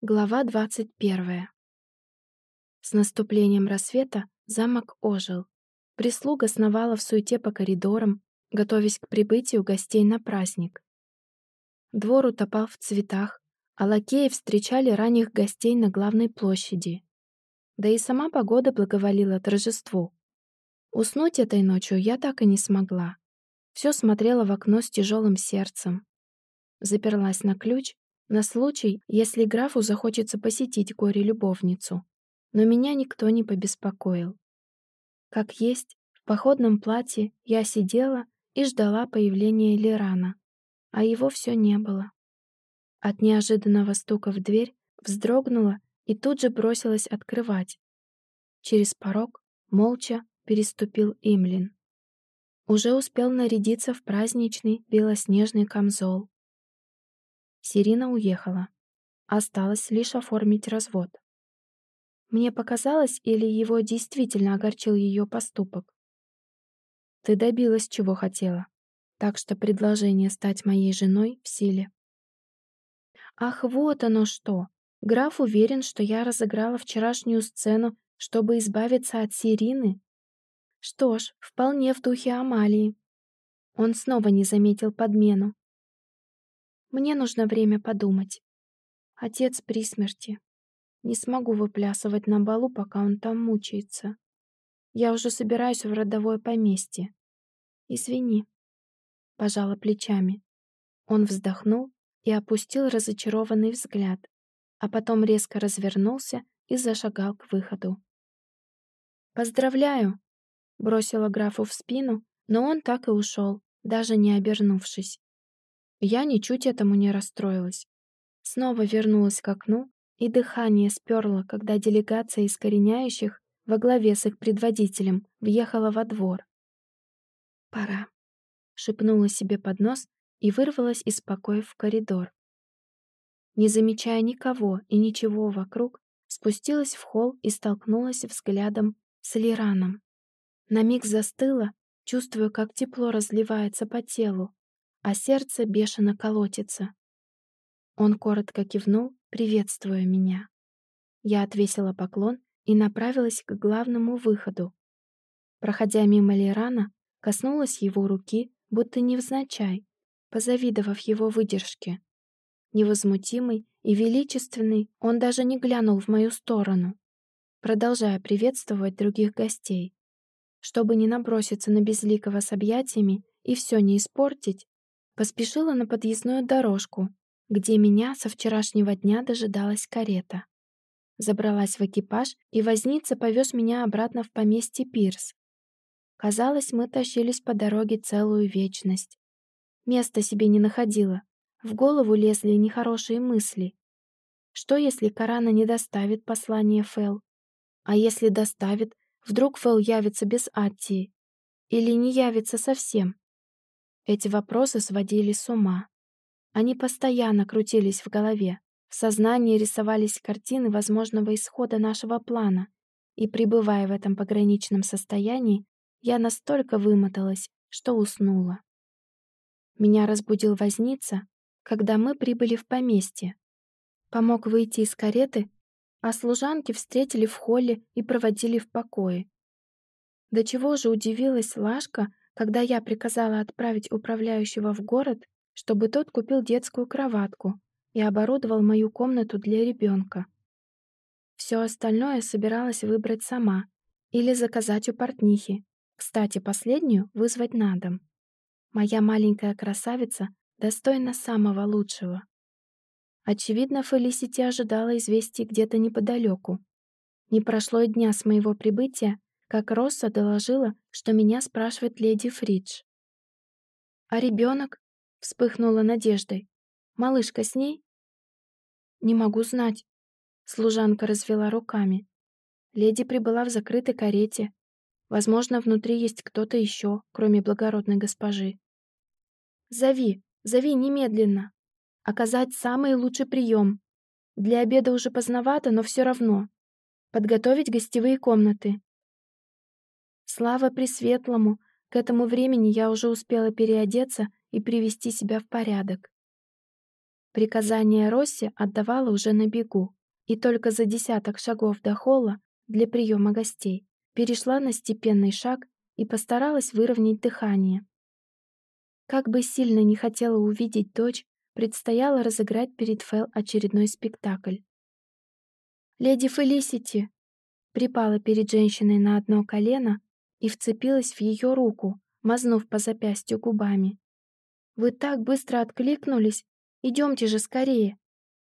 Глава 21. С наступлением рассвета замок ожил. Прислуга сновала в суете по коридорам, готовясь к прибытию гостей на праздник. Двор утопал в цветах, а лакеи встречали ранних гостей на главной площади. Да и сама погода благоволила торжеству. Уснуть этой ночью я так и не смогла. Все смотрела в окно с тяжелым сердцем. Заперлась на ключ на случай, если графу захочется посетить горе-любовницу. Но меня никто не побеспокоил. Как есть, в походном платье я сидела и ждала появления Лерана, а его все не было. От неожиданного стука в дверь вздрогнула и тут же бросилась открывать. Через порог молча переступил Имлин. Уже успел нарядиться в праздничный белоснежный камзол. Сирина уехала. Осталось лишь оформить развод. Мне показалось, или его действительно огорчил ее поступок. Ты добилась, чего хотела. Так что предложение стать моей женой в силе. Ах, вот оно что! Граф уверен, что я разыграла вчерашнюю сцену, чтобы избавиться от Сирины? Что ж, вполне в духе Амалии. Он снова не заметил подмену. Мне нужно время подумать. Отец при смерти. Не смогу выплясывать на балу, пока он там мучается. Я уже собираюсь в родовое поместье. Извини. Пожала плечами. Он вздохнул и опустил разочарованный взгляд, а потом резко развернулся и зашагал к выходу. «Поздравляю!» — бросила графу в спину, но он так и ушел, даже не обернувшись. Я ничуть этому не расстроилась. Снова вернулась к окну, и дыхание сперло, когда делегация искореняющих во главе с их предводителем въехала во двор. «Пора», — шепнула себе под нос и вырвалась из покоя в коридор. Не замечая никого и ничего вокруг, спустилась в холл и столкнулась взглядом с Лираном. На миг застыла, чувствуя, как тепло разливается по телу, а сердце бешено колотится. Он коротко кивнул, приветствуя меня. Я отвесила поклон и направилась к главному выходу. Проходя мимо Лерана, коснулась его руки, будто невзначай, позавидовав его выдержке. Невозмутимый и величественный, он даже не глянул в мою сторону, продолжая приветствовать других гостей. Чтобы не наброситься на безликого с объятиями и все не испортить, Поспешила на подъездную дорожку, где меня со вчерашнего дня дожидалась карета. Забралась в экипаж, и возница повез меня обратно в поместье Пирс. Казалось, мы тащились по дороге целую вечность. Места себе не находила. В голову лезли нехорошие мысли. Что, если Карана не доставит послание Фэл? А если доставит, вдруг Фэл явится без Аттии? Или не явится совсем? Эти вопросы сводили с ума. Они постоянно крутились в голове. В сознании рисовались картины возможного исхода нашего плана, и, пребывая в этом пограничном состоянии, я настолько вымоталась, что уснула. Меня разбудил возница, когда мы прибыли в поместье. Помог выйти из кареты, а служанки встретили в холле и проводили в покое. До чего же удивилась Лашка, когда я приказала отправить управляющего в город, чтобы тот купил детскую кроватку и оборудовал мою комнату для ребенка. Все остальное собиралась выбрать сама или заказать у портнихи. Кстати, последнюю вызвать на дом. Моя маленькая красавица достойна самого лучшего. Очевидно, Фелисити ожидала известий где-то неподалеку. Не прошло и дня с моего прибытия, как Росса доложила, что меня спрашивает леди Фридж. «А ребенок?» — вспыхнула надеждой. «Малышка с ней?» «Не могу знать», — служанка развела руками. Леди прибыла в закрытой карете. Возможно, внутри есть кто-то еще, кроме благородной госпожи. «Зови, зови немедленно. Оказать самый лучший прием. Для обеда уже поздновато, но все равно. Подготовить гостевые комнаты. Слава Пресветлому! К этому времени я уже успела переодеться и привести себя в порядок. Приказание Росси отдавала уже на бегу, и только за десяток шагов до холла для приема гостей перешла на степенный шаг и постаралась выровнять дыхание. Как бы сильно не хотела увидеть дочь, предстояло разыграть перед Фэл очередной спектакль. «Леди Фелисити!» припала перед женщиной на одно колено и вцепилась в ее руку, мазнув по запястью губами. «Вы так быстро откликнулись! Идемте же скорее!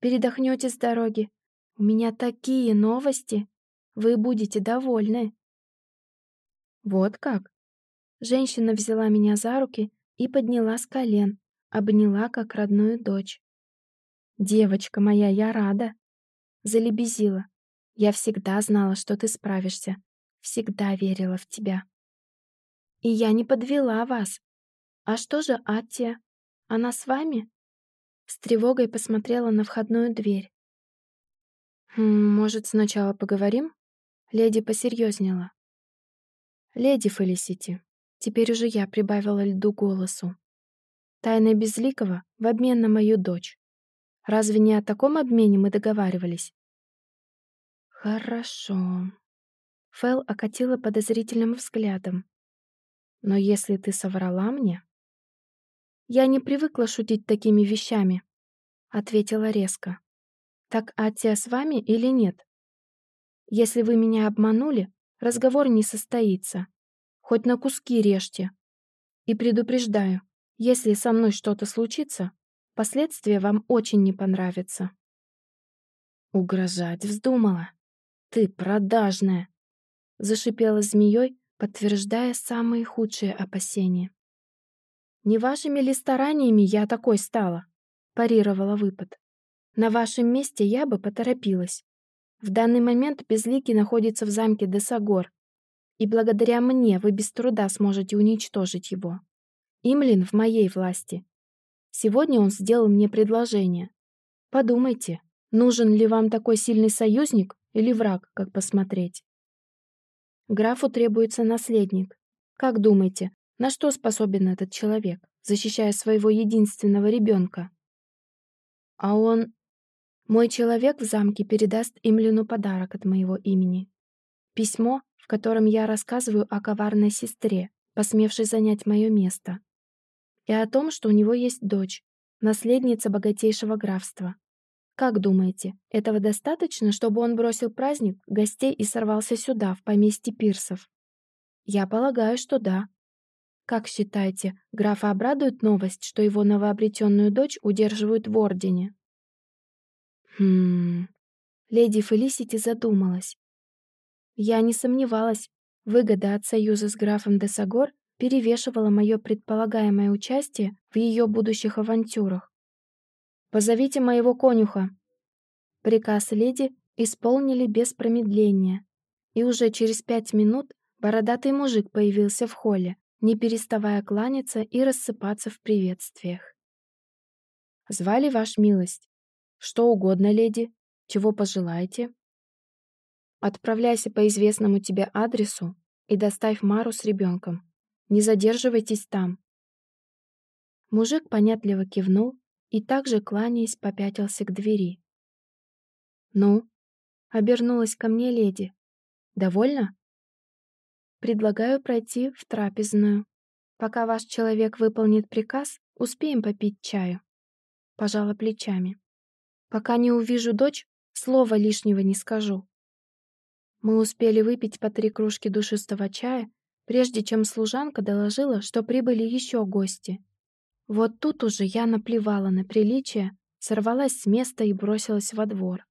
Передохнете с дороги! У меня такие новости! Вы будете довольны!» «Вот как?» Женщина взяла меня за руки и подняла с колен, обняла как родную дочь. «Девочка моя, я рада!» Залебезила. «Я всегда знала, что ты справишься. Всегда верила в тебя. И я не подвела вас. А что же Аттия? Она с вами?» С тревогой посмотрела на входную дверь. «Хм, «Может, сначала поговорим?» Леди посерьезнела. «Леди Фелисити». Теперь уже я прибавила льду голосу. Тайна Безликого в обмен на мою дочь. Разве не о таком обмене мы договаривались? Хорошо. Фэл окатила подозрительным взглядом. Но если ты соврала мне... Я не привыкла шутить такими вещами, ответила резко. Так Атия с вами или нет? Если вы меня обманули, разговор не состоится. Хоть на куски режьте. И предупреждаю, если со мной что-то случится, последствия вам очень не понравятся. Угрожать вздумала. Ты продажная, зашипела змеей, подтверждая самые худшие опасения. Не вашими ли стараниями я такой стала? парировала выпад. На вашем месте я бы поторопилась. В данный момент Безликий находится в замке Десагор, и благодаря мне вы без труда сможете уничтожить его. Имлин в моей власти. Сегодня он сделал мне предложение. Подумайте, нужен ли вам такой сильный союзник или враг, как посмотреть. Графу требуется наследник. Как думаете, на что способен этот человек, защищая своего единственного ребенка? А он... Мой человек в замке передаст Имлину подарок от моего имени. Письмо, в котором я рассказываю о коварной сестре, посмевшей занять мое место и о том, что у него есть дочь, наследница богатейшего графства. Как думаете, этого достаточно, чтобы он бросил праздник, гостей и сорвался сюда, в поместье пирсов? Я полагаю, что да. Как считаете, графа обрадует новость, что его новообретенную дочь удерживают в Ордене? Хм... Леди Фелисити задумалась. Я не сомневалась, выгода от союза с графом де Сагор перевешивало мое предполагаемое участие в ее будущих авантюрах. «Позовите моего конюха!» Приказ леди исполнили без промедления, и уже через пять минут бородатый мужик появился в холле, не переставая кланяться и рассыпаться в приветствиях. «Звали ваш милость? Что угодно, леди? Чего пожелаете?» «Отправляйся по известному тебе адресу и доставь Мару с ребенком. Не задерживайтесь там». Мужик понятливо кивнул и также, кланяясь, попятился к двери. «Ну?» — обернулась ко мне леди. «Довольно?» «Предлагаю пройти в трапезную. Пока ваш человек выполнит приказ, успеем попить чаю». Пожала плечами. «Пока не увижу дочь, слова лишнего не скажу». Мы успели выпить по три кружки душистого чая прежде чем служанка доложила, что прибыли еще гости. Вот тут уже я наплевала на приличие, сорвалась с места и бросилась во двор.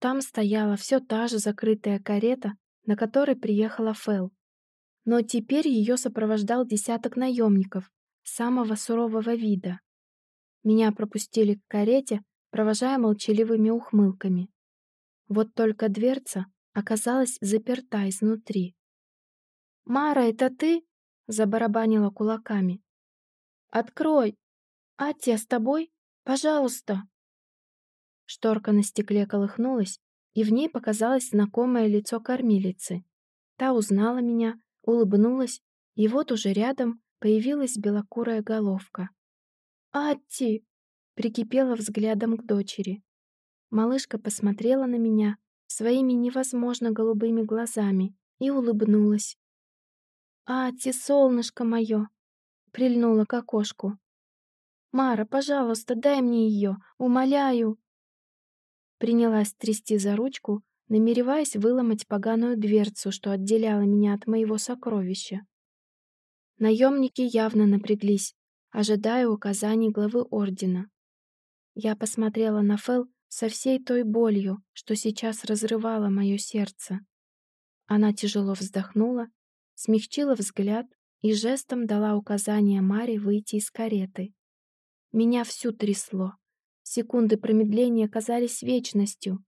Там стояла все та же закрытая карета, на которой приехала Фэл. Но теперь ее сопровождал десяток наемников самого сурового вида. Меня пропустили к карете, провожая молчаливыми ухмылками. Вот только дверца оказалась заперта изнутри. «Мара, это ты?» — забарабанила кулаками. «Открой! Атя с тобой? Пожалуйста!» Шторка на стекле колыхнулась, и в ней показалось знакомое лицо кормилицы. Та узнала меня, улыбнулась, и вот уже рядом появилась белокурая головка. «Атти!» прикипела взглядом к дочери. Малышка посмотрела на меня своими невозможно голубыми глазами и улыбнулась. «Ати, солнышко мое!» — прильнула к окошку. «Мара, пожалуйста, дай мне ее, умоляю!» Принялась трясти за ручку, намереваясь выломать поганую дверцу, что отделяла меня от моего сокровища. Наемники явно напряглись, ожидая указаний главы Ордена. Я посмотрела на Фэл со всей той болью, что сейчас разрывало мое сердце. Она тяжело вздохнула, смягчила взгляд и жестом дала указание Маре выйти из кареты. Меня всю трясло. Секунды промедления казались вечностью.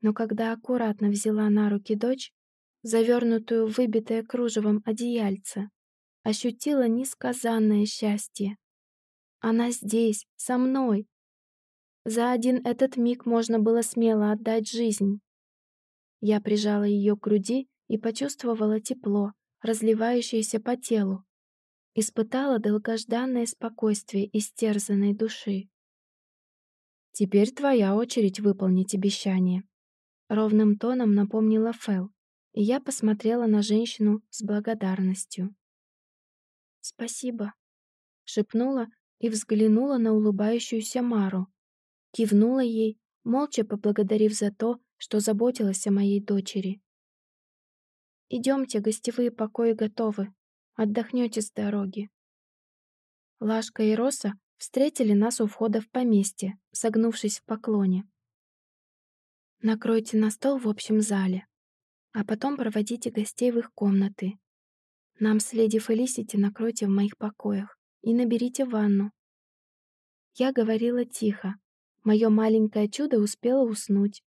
Но когда аккуратно взяла на руки дочь, завернутую в выбитое кружевом одеяльце, ощутила несказанное счастье. Она здесь, со мной, за один этот миг можно было смело отдать жизнь. Я прижала ее к груди и почувствовала тепло, разливающееся по телу. Испытала долгожданное спокойствие истерзанной души. «Теперь твоя очередь выполнить обещание», — ровным тоном напомнила Фэл, и я посмотрела на женщину с благодарностью. «Спасибо», — шепнула и взглянула на улыбающуюся Мару, Кивнула ей, молча поблагодарив за то, что заботилась о моей дочери. «Идемте, гостевые покои готовы. Отдохнете с дороги». Лашка и Роса встретили нас у входа в поместье, согнувшись в поклоне. «Накройте на стол в общем зале, а потом проводите гостей в их комнаты. Нам с леди Фелисити накройте в моих покоях и наберите ванну». Я говорила тихо, Мое маленькое чудо успело уснуть.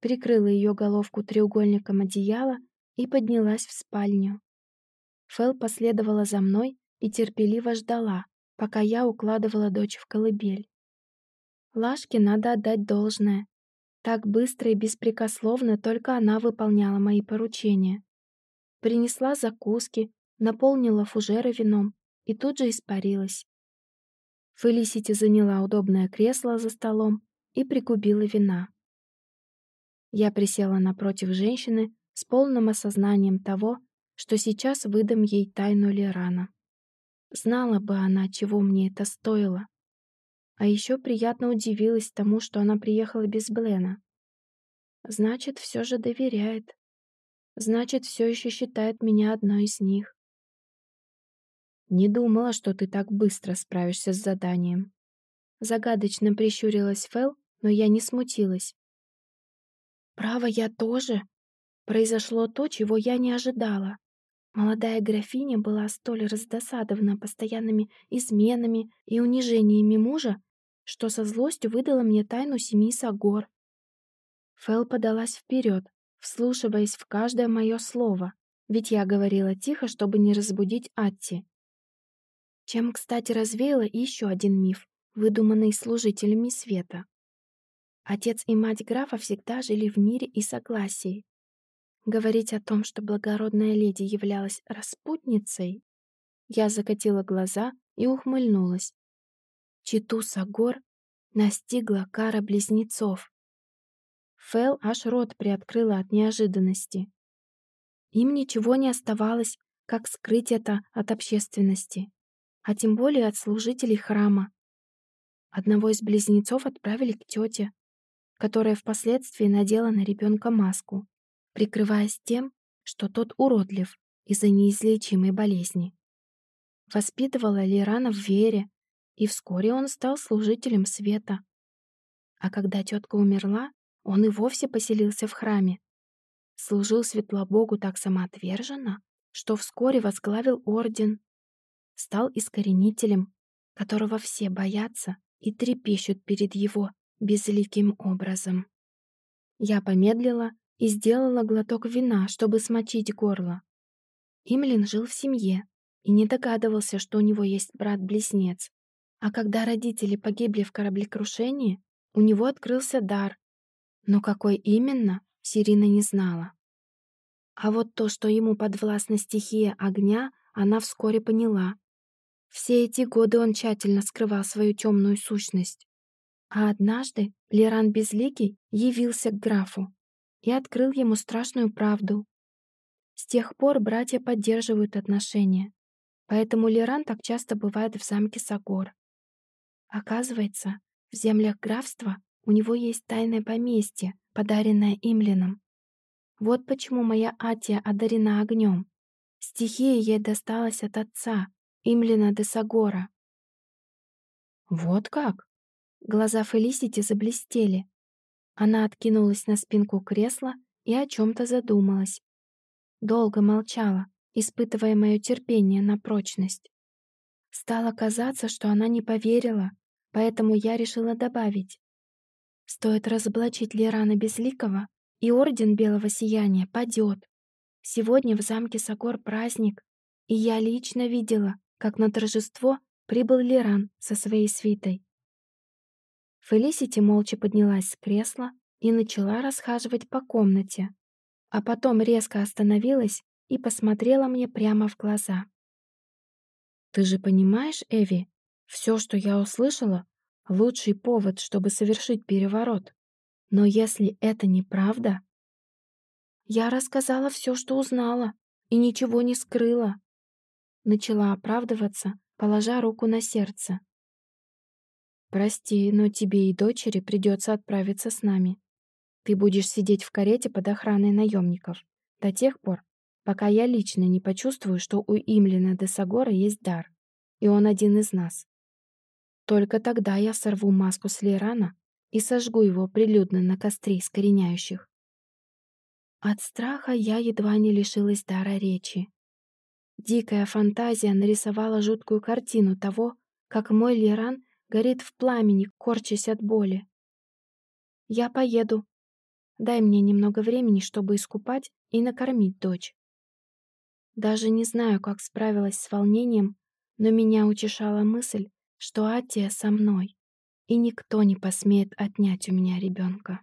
Прикрыла ее головку треугольником одеяла и поднялась в спальню. Фэл последовала за мной и терпеливо ждала, пока я укладывала дочь в колыбель. Лашке надо отдать должное. Так быстро и беспрекословно только она выполняла мои поручения. Принесла закуски, наполнила фужеры вином и тут же испарилась. Фелисити заняла удобное кресло за столом и пригубила вина. Я присела напротив женщины с полным осознанием того, что сейчас выдам ей тайну Лерана. Знала бы она, чего мне это стоило. А еще приятно удивилась тому, что она приехала без Блена. Значит, все же доверяет. Значит, все еще считает меня одной из них. «Не думала, что ты так быстро справишься с заданием». Загадочно прищурилась Фэл, но я не смутилась. «Право, я тоже?» Произошло то, чего я не ожидала. Молодая графиня была столь раздосадована постоянными изменами и унижениями мужа, что со злостью выдала мне тайну семьи Сагор. Фэл подалась вперед, вслушиваясь в каждое мое слово, ведь я говорила тихо, чтобы не разбудить Атти. Чем, кстати, развеяла еще один миф, выдуманный служителями света. Отец и мать графа всегда жили в мире и согласии. Говорить о том, что благородная леди являлась распутницей, я закатила глаза и ухмыльнулась. Читу Сагор настигла кара близнецов. Фэл аж рот приоткрыла от неожиданности. Им ничего не оставалось, как скрыть это от общественности а тем более от служителей храма. Одного из близнецов отправили к тете, которая впоследствии надела на ребенка маску, прикрываясь тем, что тот уродлив из-за неизлечимой болезни. Воспитывала Лирана в вере, и вскоре он стал служителем света. А когда тетка умерла, он и вовсе поселился в храме. Служил Светлобогу так самоотверженно, что вскоре возглавил орден стал искоренителем, которого все боятся и трепещут перед его безликим образом. Я помедлила и сделала глоток вина, чтобы смочить горло. Имлин жил в семье и не догадывался, что у него есть брат-близнец. А когда родители погибли в кораблекрушении, у него открылся дар. Но какой именно, Сирина не знала. А вот то, что ему подвластна стихия огня, она вскоре поняла Все эти годы он тщательно скрывал свою темную сущность. А однажды Леран Безликий явился к графу и открыл ему страшную правду. С тех пор братья поддерживают отношения, поэтому Леран так часто бывает в замке Сагор. Оказывается, в землях графства у него есть тайное поместье, подаренное Имлином. Вот почему моя Атия одарена огнем. Стихия ей досталась от отца, Имлина де Сагора. Вот как? Глаза Фелисити заблестели. Она откинулась на спинку кресла и о чем-то задумалась. Долго молчала, испытывая мое терпение на прочность. Стало казаться, что она не поверила, поэтому я решила добавить. Стоит разоблачить Лерана Безликого, и Орден Белого Сияния падет. Сегодня в замке Сокор праздник, и я лично видела, как на торжество прибыл Леран со своей свитой. Фелисити молча поднялась с кресла и начала расхаживать по комнате, а потом резко остановилась и посмотрела мне прямо в глаза. «Ты же понимаешь, Эви, все, что я услышала, лучший повод, чтобы совершить переворот. Но если это неправда...» «Я рассказала все, что узнала, и ничего не скрыла», Начала оправдываться, положа руку на сердце. «Прости, но тебе и дочери придется отправиться с нами. Ты будешь сидеть в карете под охраной наемников до тех пор, пока я лично не почувствую, что у Имлина де Сагора есть дар, и он один из нас. Только тогда я сорву маску с Лерана и сожгу его прилюдно на костре искореняющих. От страха я едва не лишилась дара речи. Дикая фантазия нарисовала жуткую картину того, как мой Леран горит в пламени, корчась от боли. «Я поеду. Дай мне немного времени, чтобы искупать и накормить дочь». Даже не знаю, как справилась с волнением, но меня утешала мысль, что Атия со мной, и никто не посмеет отнять у меня ребенка.